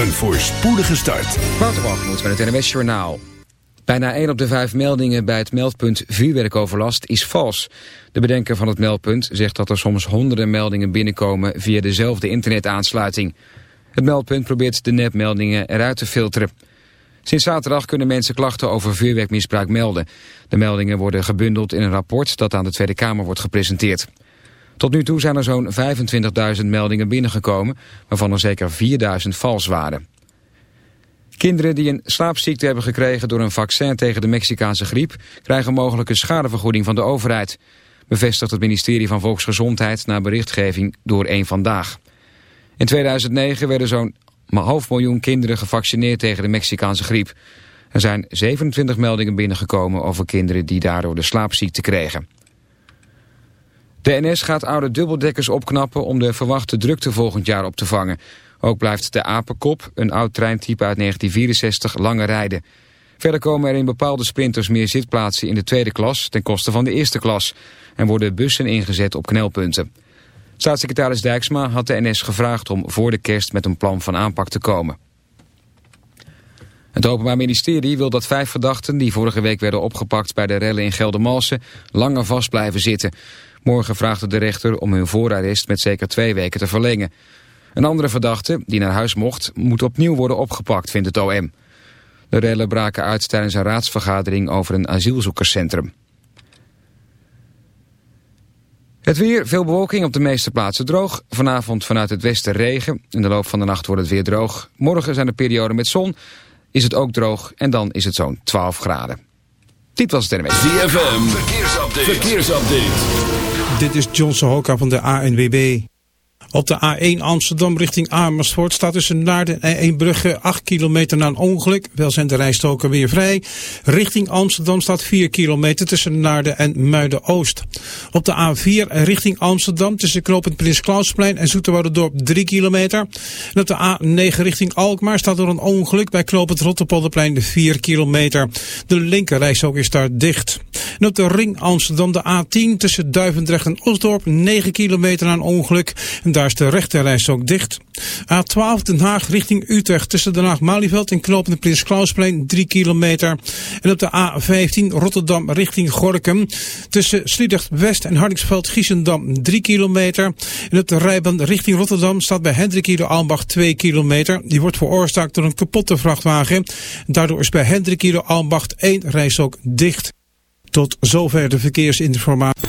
Een voorspoedige start. Waterbalgemoed met het NWS Journaal. Bijna 1 op de 5 meldingen bij het meldpunt vuurwerkoverlast is vals. De bedenker van het meldpunt zegt dat er soms honderden meldingen binnenkomen via dezelfde internetaansluiting. Het meldpunt probeert de nepmeldingen eruit te filteren. Sinds zaterdag kunnen mensen klachten over vuurwerkmisbruik melden. De meldingen worden gebundeld in een rapport dat aan de Tweede Kamer wordt gepresenteerd. Tot nu toe zijn er zo'n 25.000 meldingen binnengekomen, waarvan er zeker 4.000 vals waren. Kinderen die een slaapziekte hebben gekregen door een vaccin tegen de Mexicaanse griep... krijgen mogelijk een schadevergoeding van de overheid. Bevestigt het ministerie van Volksgezondheid na berichtgeving door één Vandaag. In 2009 werden zo'n half miljoen kinderen gevaccineerd tegen de Mexicaanse griep. Er zijn 27 meldingen binnengekomen over kinderen die daardoor de slaapziekte kregen. De NS gaat oude dubbeldekkers opknappen om de verwachte drukte volgend jaar op te vangen. Ook blijft de Apenkop, een oud treintype uit 1964, langer rijden. Verder komen er in bepaalde sprinters meer zitplaatsen in de tweede klas ten koste van de eerste klas. En worden bussen ingezet op knelpunten. Staatssecretaris Dijksma had de NS gevraagd om voor de kerst met een plan van aanpak te komen. Het Openbaar Ministerie wil dat vijf verdachten die vorige week werden opgepakt bij de rellen in Geldermalsen langer vast blijven zitten. Morgen vraagt de rechter om hun voorarrest met zeker twee weken te verlengen. Een andere verdachte, die naar huis mocht, moet opnieuw worden opgepakt, vindt het OM. De rellen braken uit tijdens een raadsvergadering over een asielzoekerscentrum. Het weer, veel bewolking op de meeste plaatsen droog. Vanavond vanuit het westen regen. In de loop van de nacht wordt het weer droog. Morgen zijn er perioden met zon. Is het ook droog en dan is het zo'n 12 graden. Dit was het. ZFM, verkeersupdate. Dit is John Sohoka van de ANWB. Op de A1 Amsterdam richting Amersfoort staat tussen Naarden en Eembrugge 8 kilometer na een ongeluk. Wel zijn de rijstoken weer vrij. Richting Amsterdam staat 4 kilometer tussen Naarden en Muiden-Oost. Op de A4 richting Amsterdam tussen knooppunt Prins Klausplein en Dorp 3 kilometer. En op de A9 richting Alkmaar staat er een ongeluk bij knooppunt Rotterpolderplein 4 kilometer. De linkerrijstok is daar dicht. En op de ring Amsterdam de A10 tussen Duivendrecht en Osdorp 9 kilometer na een ongeluk. Daar is de rechterreis dicht. A12 Den Haag richting Utrecht tussen Den Haag-Malieveld en knopende Prins Klausplein 3 kilometer. En op de A15 Rotterdam richting Gorkum tussen Sliedrecht West en Hardingsveld-Giessendam 3 kilometer. En op de rijbaan richting Rotterdam staat bij Hendrik Ieder Almbach 2 kilometer. Die wordt veroorzaakt door een kapotte vrachtwagen. Daardoor is bij Hendrik Ieder Almbacht 1 reis ook dicht. Tot zover de verkeersinformatie.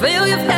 Kerst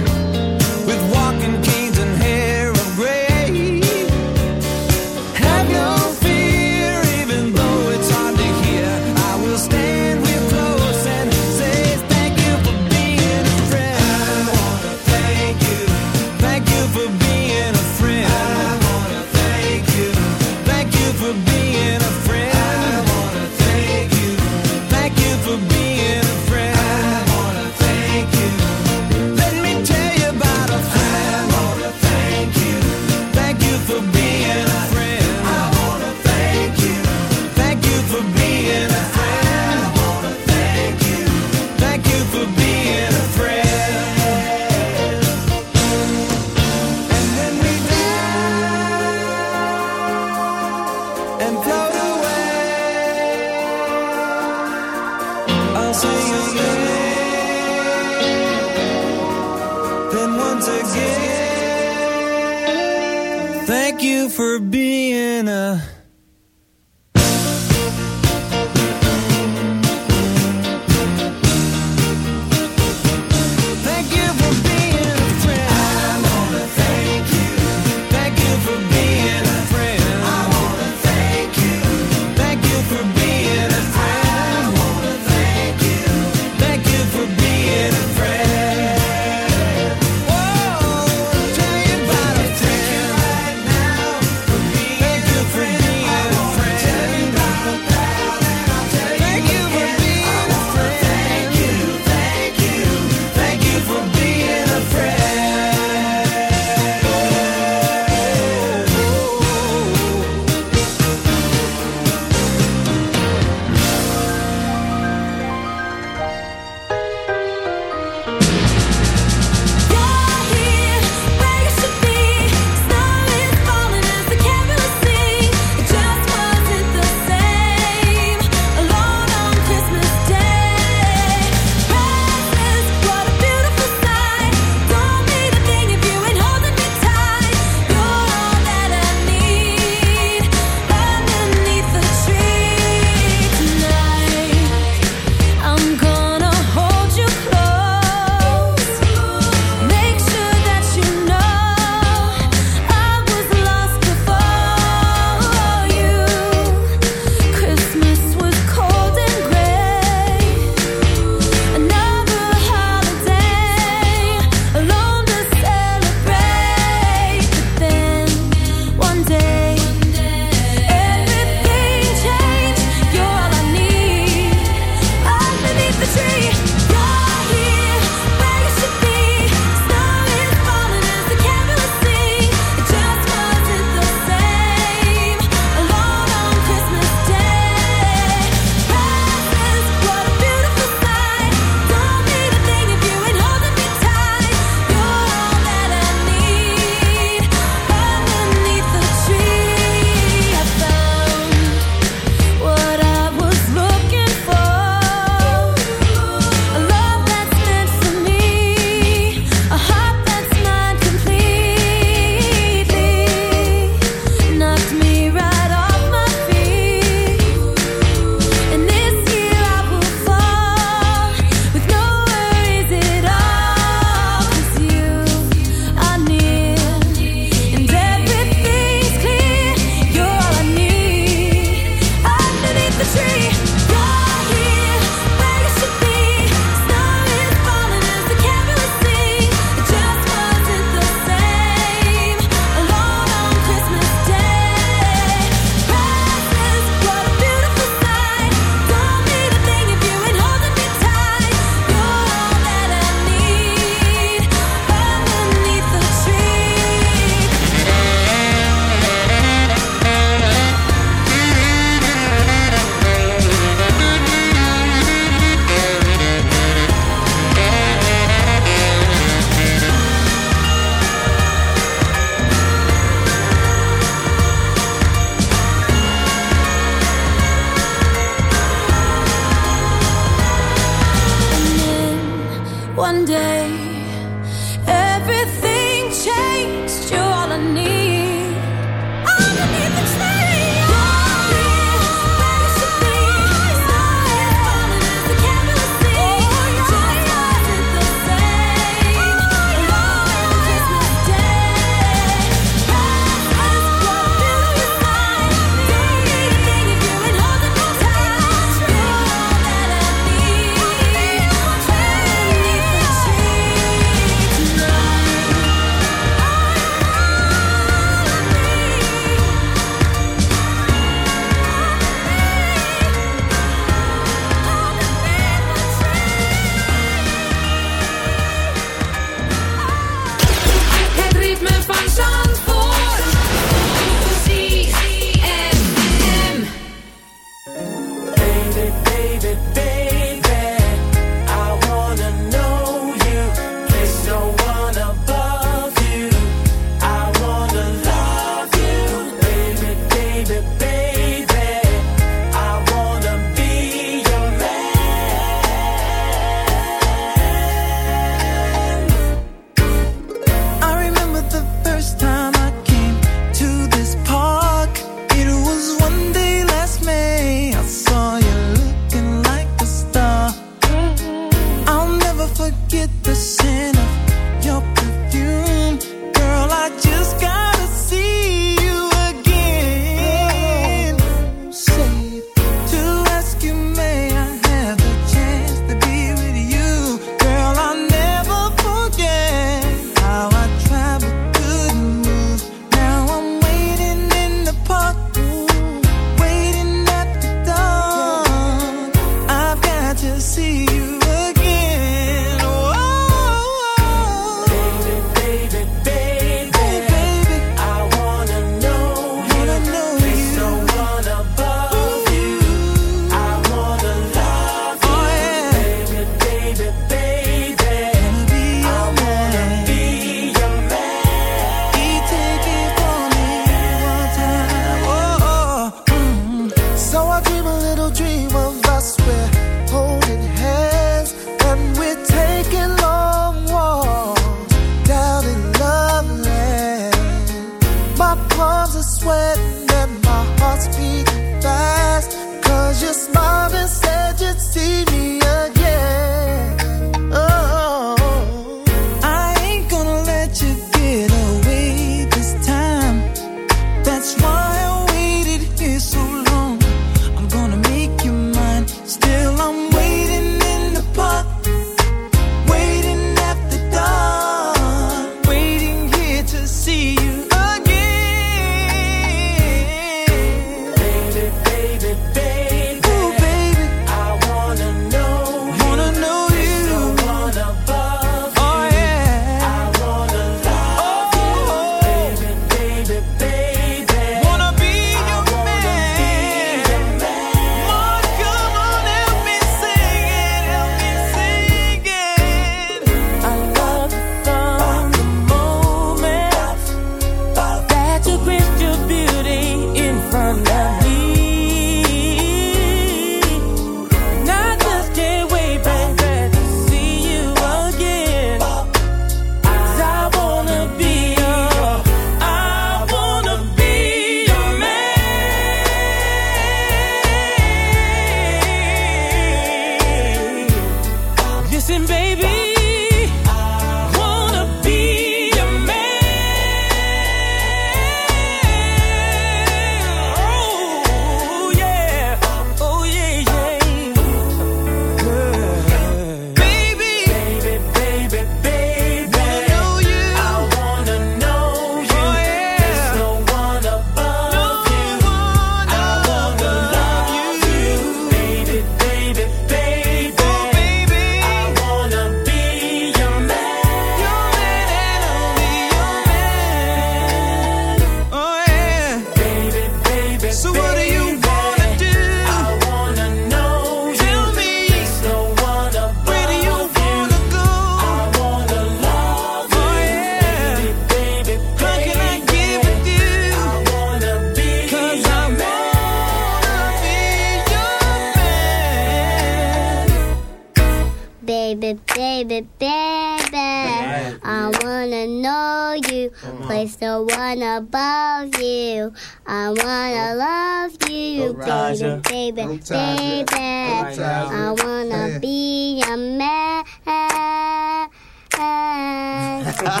Yeah,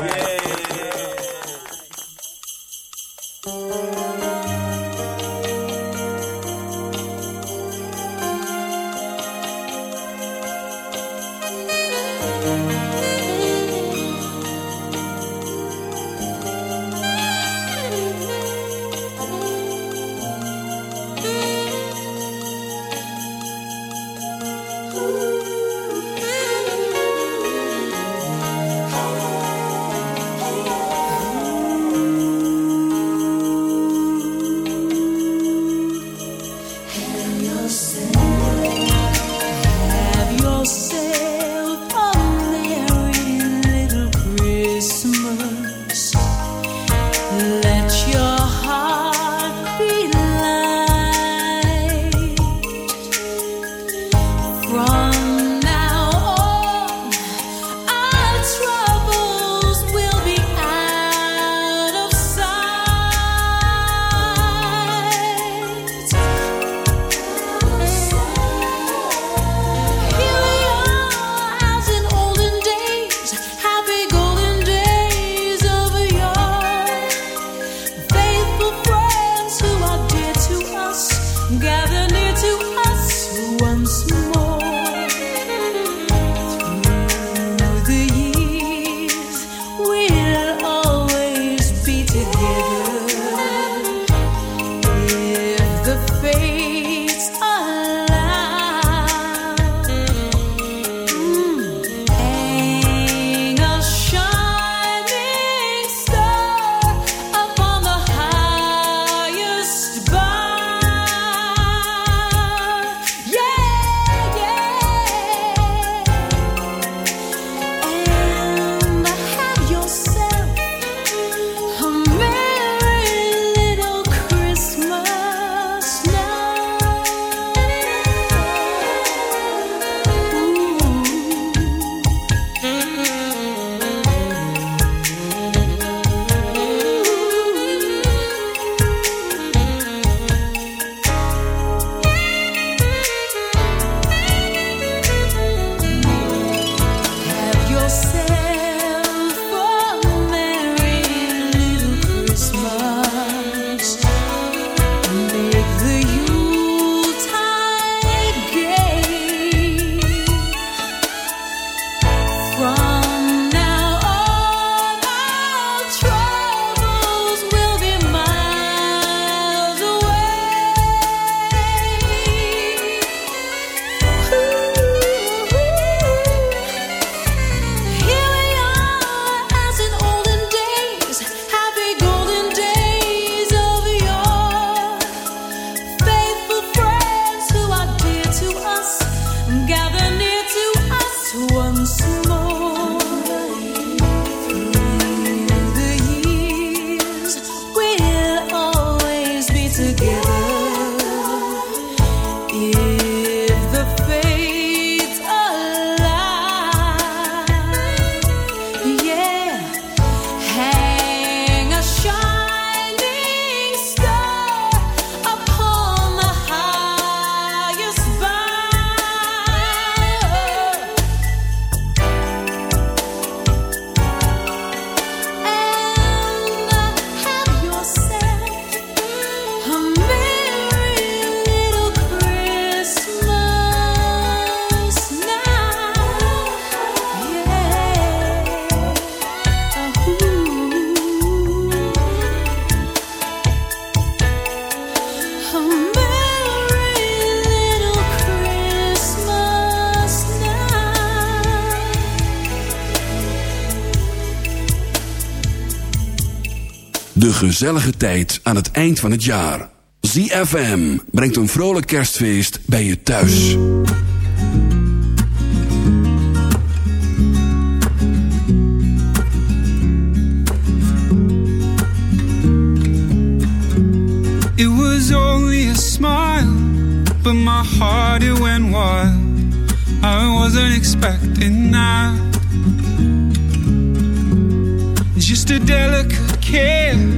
yeah. Gezellige tijd aan het eind van het jaar. ZFM brengt een vrolijk kerstfeest bij je thuis. It was only a smile, but my heart it went wild. I wasn't expecting that. Just a delicate anyone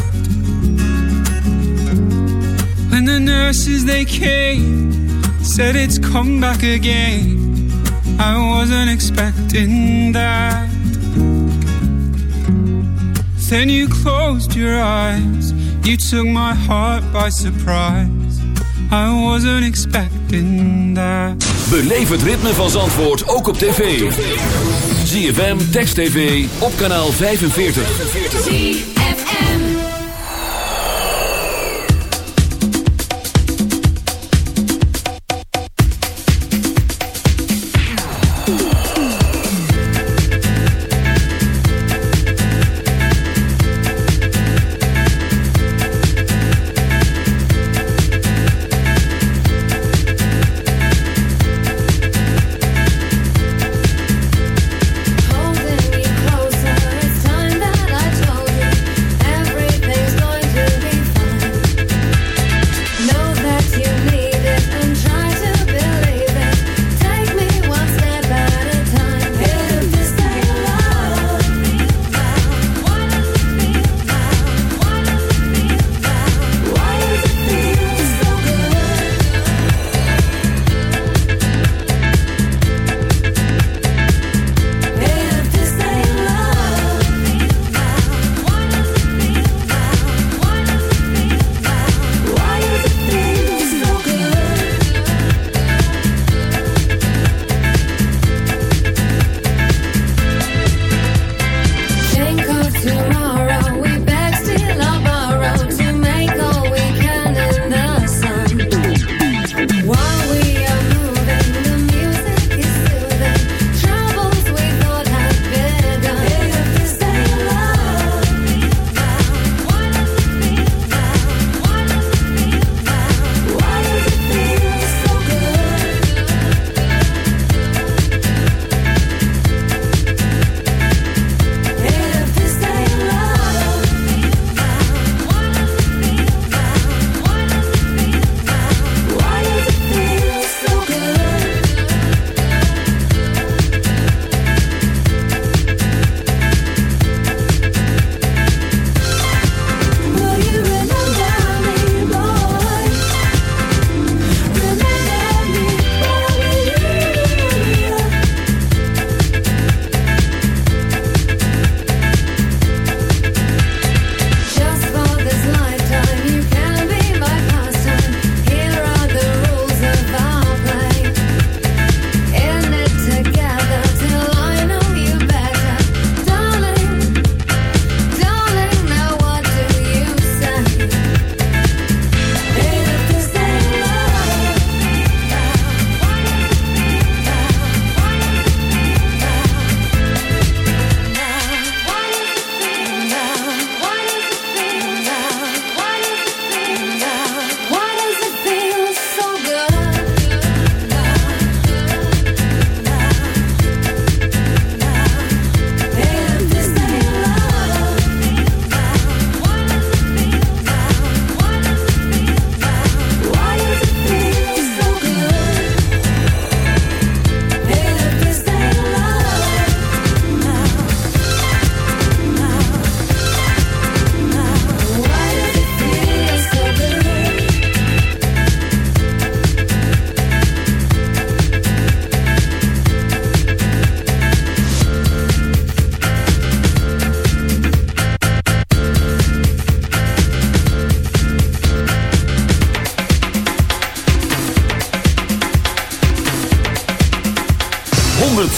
When the nurses they came, said it's come back again. I wasn't expecting that. Then you closed your eyes, you took my heart by surprise. I wasn't expecting that. Beleef het ritme van Zandvoort ook op tv. ZFM, Text TV, op kanaal 45. Holding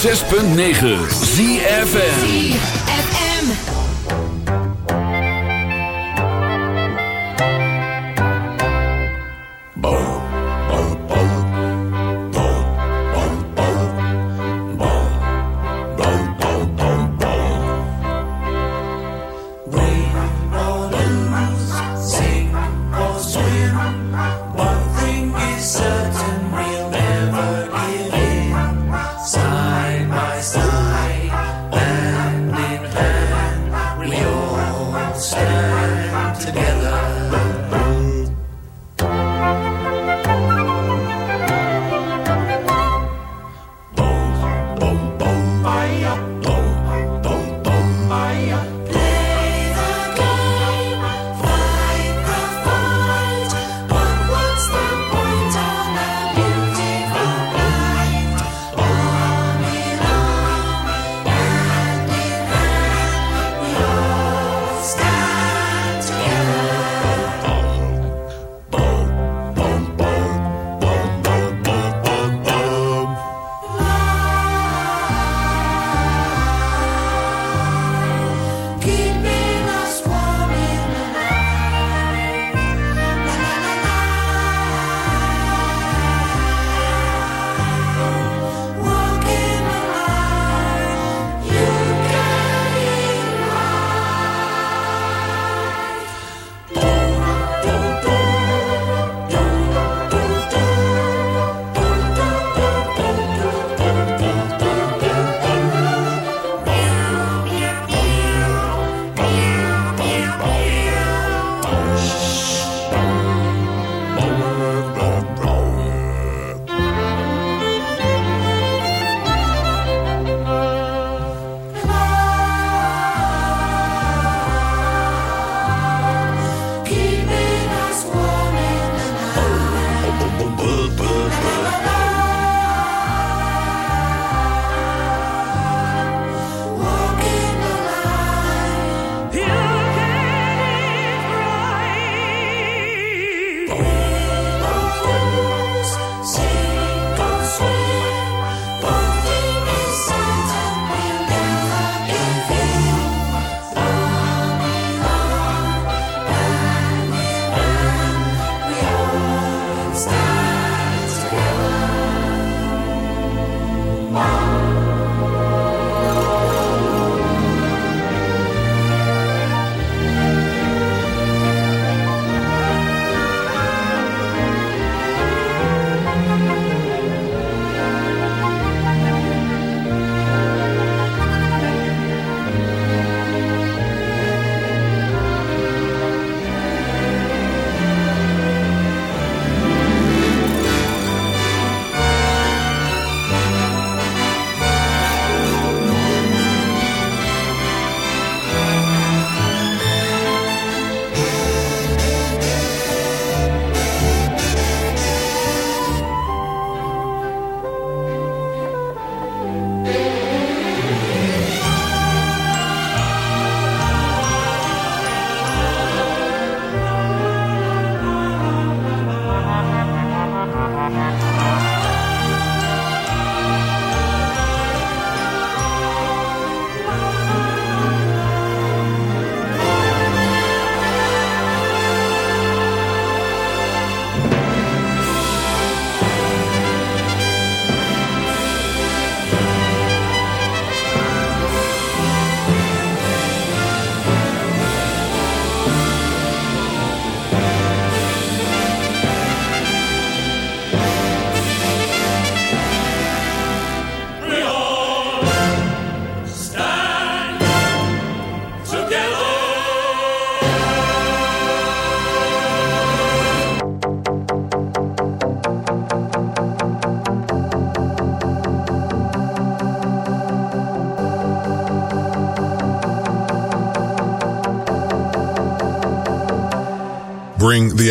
106.9 ZFN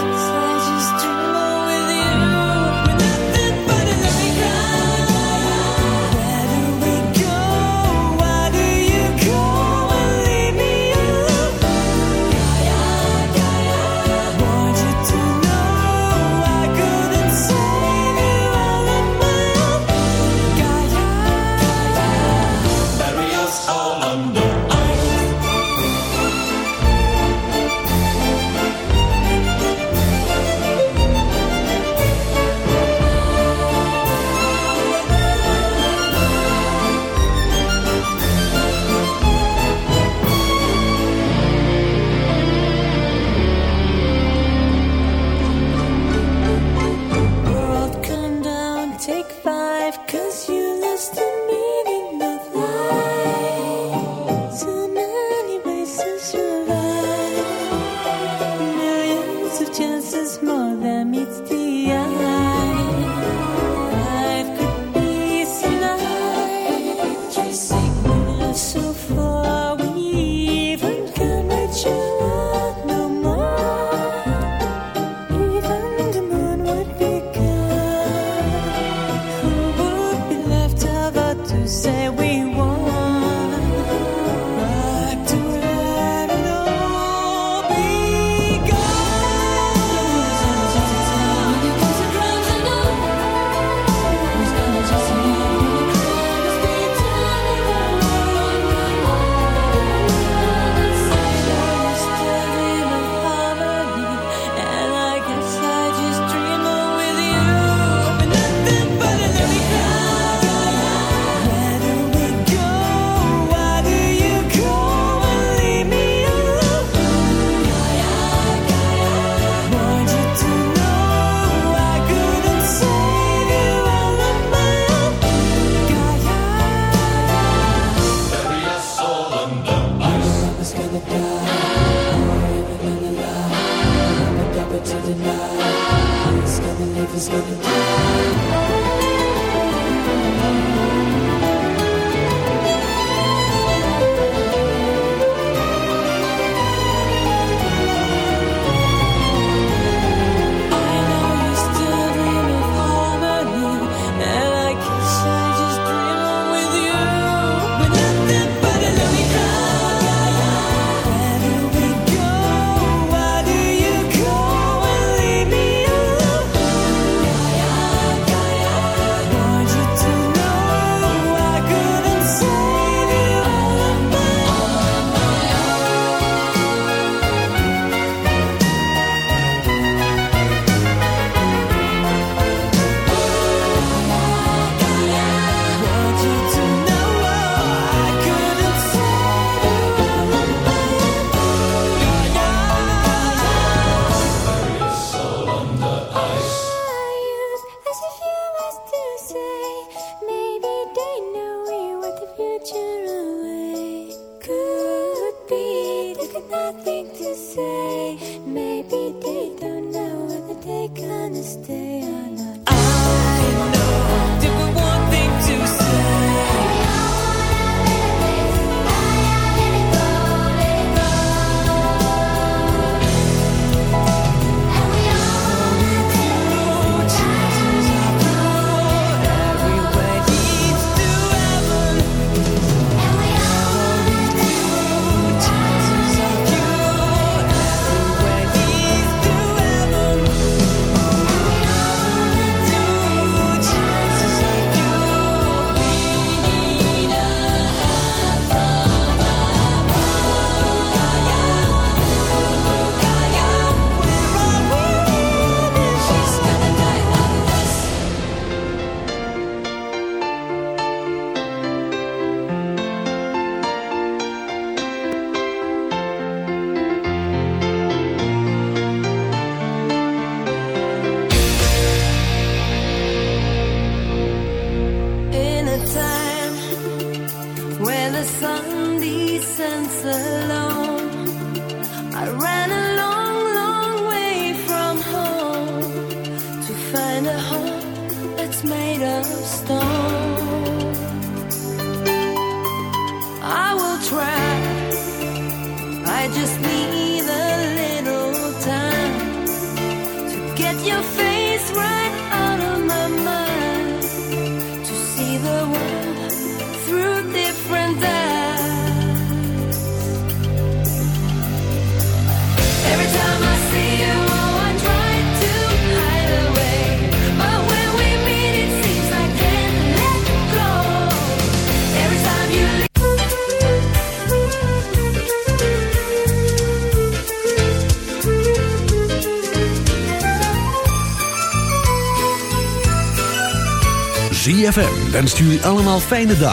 Christ. en stuur u allemaal fijne dag.